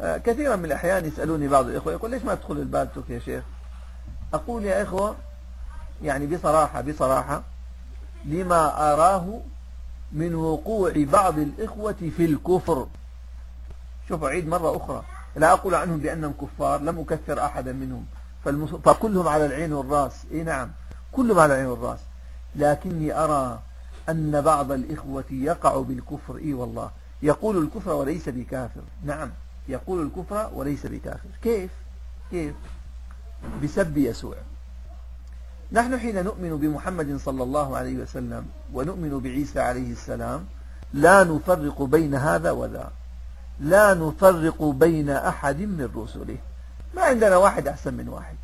آه، كثيرا من الأحيان يسألوني بعض الإخوة يقول ليش ما تدخل البالتوك يا شيخ؟ أقول يا إخوة يعني بصراحة بصراحة لما أراه من وقوع بعض الإخوة في الكفر. شوف أعيد مرة أخرى لا أقول عنهم بأنهم كفار لم أكفر أحدا منهم فكلهم على العين والرأس. إيه نعم كلهم على العين والرأس. لكني أرى أن بعض الإخوة يقع بالكفر. إيه والله يقول الكفر وليس بكافر. نعم. يقول الكفر وليس بكافر. كيف؟ كيف؟ بسب يسوع. نحن حين نؤمن بمحمد صلى الله عليه وسلم ونؤمن بعيسى عليه السلام لا نفرق بين هذا وذا. لا نفرق بين أحد من رسله. ما عندنا واحد أحسن من واحد.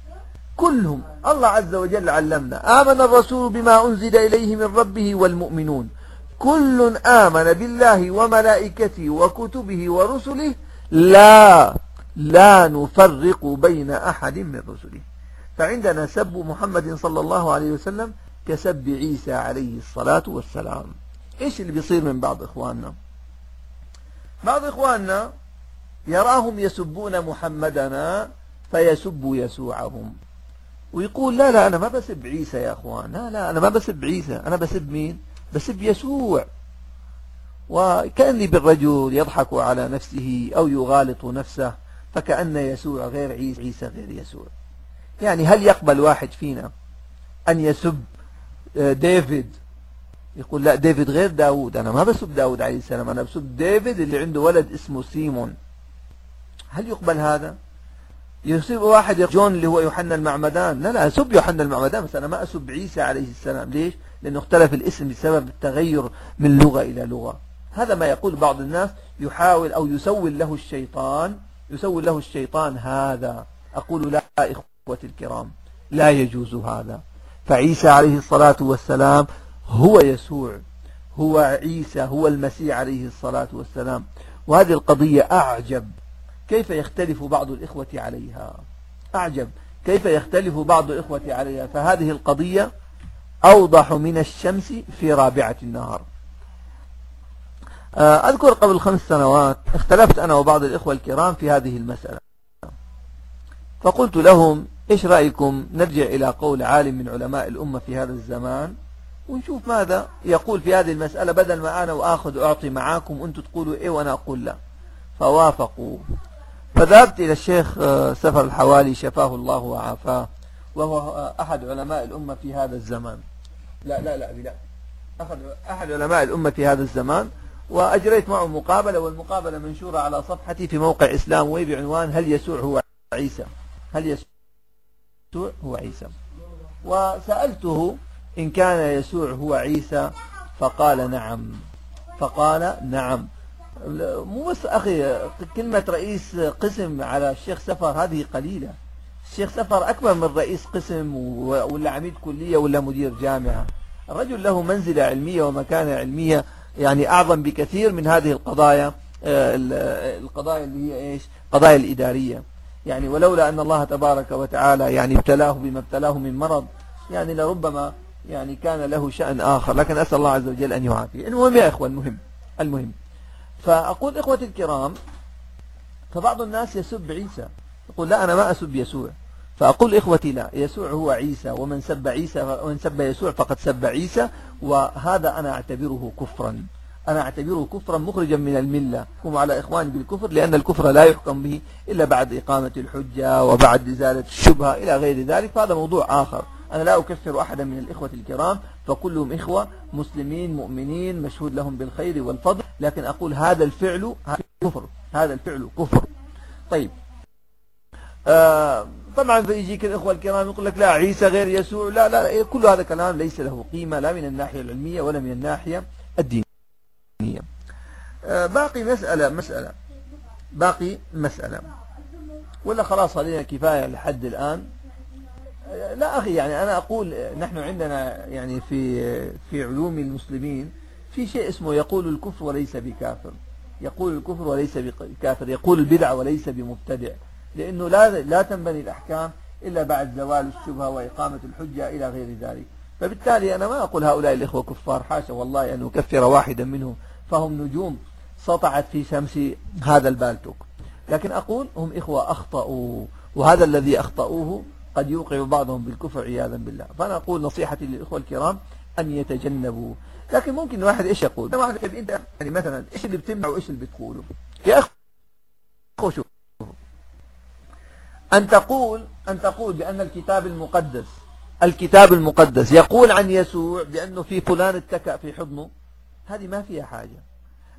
كلهم الله عز وجل علمنا. آمن الرسول بما أنزل إليه من ربه والمؤمنون. كل آمن بالله وملائكته وكتبه ورسله لا لا نفرق بين أحد من رسله. فعندنا سب محمد صلى الله عليه وسلم كسب عيسى عليه الصلاة والسلام. إيش اللي بيصير من بعض إخواننا؟ بعض إخواننا يراهم يسبون محمدنا فيسب يسوعهم. ويقول لا لا أنا ما بسب عيسى يا أخوان. لا لا أنا ما بسب عيسى. أنا بسب مين؟ بسب يسوع. وكأني بالرجل يضحك على نفسه أو يغالط نفسه فكأن يسوع غير عيسى عيسى غير يسوع. يعني هل يقبل واحد فينا أن يسب آه، ديفيد؟ يقول لا ديفيد غير داود أنا ما بسب داود عليه السلام أنا بسب ديفيد اللي عنده ولد اسمه سيمون. هل يقبل هذا؟ يسب واحد جون اللي هو يوحنا المعمدان. لا لا أسب يوحنا المعمدان بس أنا ما أسب عيسى عليه السلام. ليش؟ لأنه اختلف الاسم بسبب التغير من لغة إلى لغة. هذا ما يقول بعض الناس يحاول أو يسول له الشيطان يسول له الشيطان هذا. أقول لا إخوة الكرام لا يجوز هذا. فعيسى عليه الصلاة والسلام هو يسوع هو عيسى هو المسيح عليه الصلاة والسلام. وهذه القضية أعجب. كيف يختلف بعض الإخوة عليها؟ أعجب. كيف يختلف بعض الإخوة عليها؟ فهذه القضية أوضح من الشمس في رابعة النهار. أذكر قبل خمس سنوات اختلفت أنا وبعض الإخوة الكرام في هذه المسألة. فقلت لهم إيش رأيكم؟ نرجع إلى قول عالم من علماء الأمة في هذا الزمان ونشوف ماذا يقول في هذه المسألة بدل ما أنا وآخذ وأعطي معاكم وأنتم تقولوا إيه وأنا أقول لا. فوافقوا. فذهبت إلى الشيخ آه، سفر الحوالي شفاه الله وعافاه وهو آه، أحد علماء الأمة في هذا الزمان. لا لا لا لا. أحد علماء الأمة في هذا الزمان. وأجريت معه مقابلة والمقابلة منشورة على صفحتي في موقع إسلام وي بعنوان هل يسوع هو عيسى؟ هل يسوع هو عيسى؟ وسألته إن كان يسوع هو عيسى فقال نعم. فقال نعم. مو بس أخي كلمة رئيس قسم على الشيخ سفر هذه قليلة. الشيخ سفر أكبر من رئيس قسم ولا عميد كلية ولا مدير جامعة. الرجل له منزلة علمية ومكانة علمية. يعني أعظم بكثير من هذه القضايا آه، القضايا اللي هي إيش؟ قضايا الإدارية. يعني ولولا أن الله تبارك وتعالى يعني ابتلاه بما ابتلاه من مرض يعني لربما يعني كان له شأن آخر. لكن أسأل الله عز وجل أن يعافيه المهم يا إخوة المهم المهم. فأقول إخوتي الكرام فبعض الناس يسب عيسى. يقول لا أنا ما أسب يسوع. فأقول إخوتي لا يسوع هو عيسى ومن سب عيسى ومن سب يسوع فقد سب عيسى وهذا أنا أعتبره كفرا. أنا أعتبره كفرا مخرجا من الملة. هم على إخواني بالكفر لأن الكفر لا يحكم به إلا بعد إقامة الحجة وبعد إزالة الشبهة إلى غير ذلك. فهذا موضوع آخر. أنا لا أكفر أحدا من الإخوة الكرام فكلهم إخوة مسلمين مؤمنين مشهود لهم بالخير والفضل. لكن أقول هذا الفعل كفر. هذا الفعل كفر. طيب. آه طبعا فيجيك الإخوة الكرام يقول لك لا عيسى غير يسوع لا لا كل هذا كلام ليس له قيمة لا من الناحية العلمية ولا من الناحية الدينية. آه باقي مسألة مسألة. باقي مسألة. ولا خلاص علينا كفاية لحد الآن. لا أخي يعني أنا أقول نحن عندنا يعني في في علوم المسلمين في شيء اسمه يقول الكفر وليس بكافر. يقول الكفر وليس بكافر يقول البدع وليس بمبتدع. لأنه لا لا تنبني الأحكام إلا بعد زوال الشبهة وإقامة الحجة إلى غير ذلك. فبالتالي أنا ما أقول هؤلاء الإخوة كفار حاشا والله أن أكفر واحدا منهم فهم نجوم سطعت في شمس هذا البالتوك. لكن أقول هم إخوة أخطأوا وهذا الذي أخطأوه قد يوقع بعضهم بالكفر عياذا بالله. فأنا أقول نصيحتي للإخوة الكرام أن يتجنبوا. لكن ممكن واحد إيش يقول؟ واحد أنت يعني مثلا إيش اللي بتمنع وإيش اللي بتقوله؟ يا أخو شوف أن تقول أن تقول بأن الكتاب المقدس الكتاب المقدس يقول عن يسوع بأنه في فلان اتكأ في حضنه هذه ما فيها حاجة.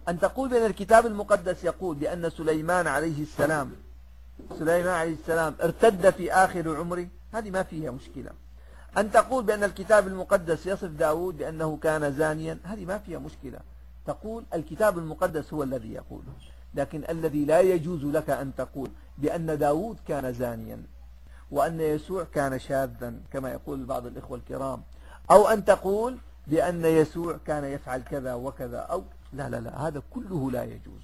أن تقول بأن الكتاب المقدس يقول بأن سليمان عليه السلام سليمان عليه السلام ارتد في آخر عمره هذه ما فيها مشكلة. أن تقول بأن الكتاب المقدس يصف داود بأنه كان زانيا هذه ما فيها مشكلة. تقول الكتاب المقدس هو الذي يقول لكن الذي لا يجوز لك أن تقول بأن داود كان زانيا وأن يسوع كان شاذا كما يقول بعض الإخوة الكرام. أو أن تقول بأن يسوع كان يفعل كذا وكذا أو لا لا لا هذا كله لا يجوز.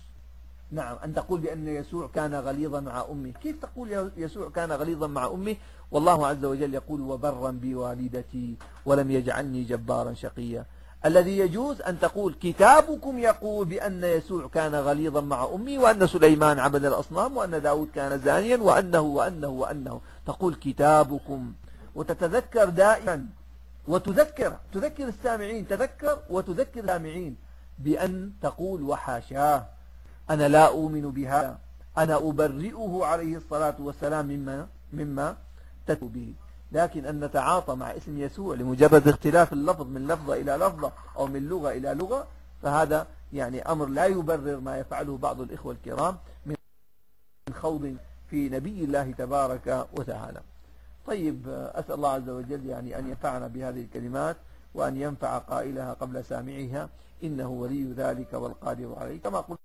نعم أن تقول بأن يسوع كان غليظا مع أمه كيف تقول يسوع كان غليظا مع أمه والله عز وجل يقول وبرا بوالدتي ولم يجعلني جبارا شقيا. الذي يجوز أن تقول كتابكم يقول بأن يسوع كان غليظا مع أمي وأن سليمان عبد الأصنام وأن داود كان زانيا وأنه وأنه وأنه. تقول كتابكم وتتذكر دائما وتذكر. تذكر السامعين تذكر وتذكر السامعين بأن تقول وحاشاه. أنا لا أؤمن بهذا أنا أبرئه عليه الصلاة والسلام مما, مما تتو به. لكن أن نتعاطى مع اسم يسوع لمجرد اختلاف اللفظ من لفظة إلى لفظة أو من لغة إلى لغة فهذا يعني أمر لا يبرر ما يفعله بعض الإخوة الكرام من خوض في نبي الله تبارك وتعالى. طيب أسأل الله عز وجل يعني أن ينفعنا بهذه الكلمات وأن ينفع قائلها قبل سامعها. إنه ولي ذلك والقادر عليه. كما قلت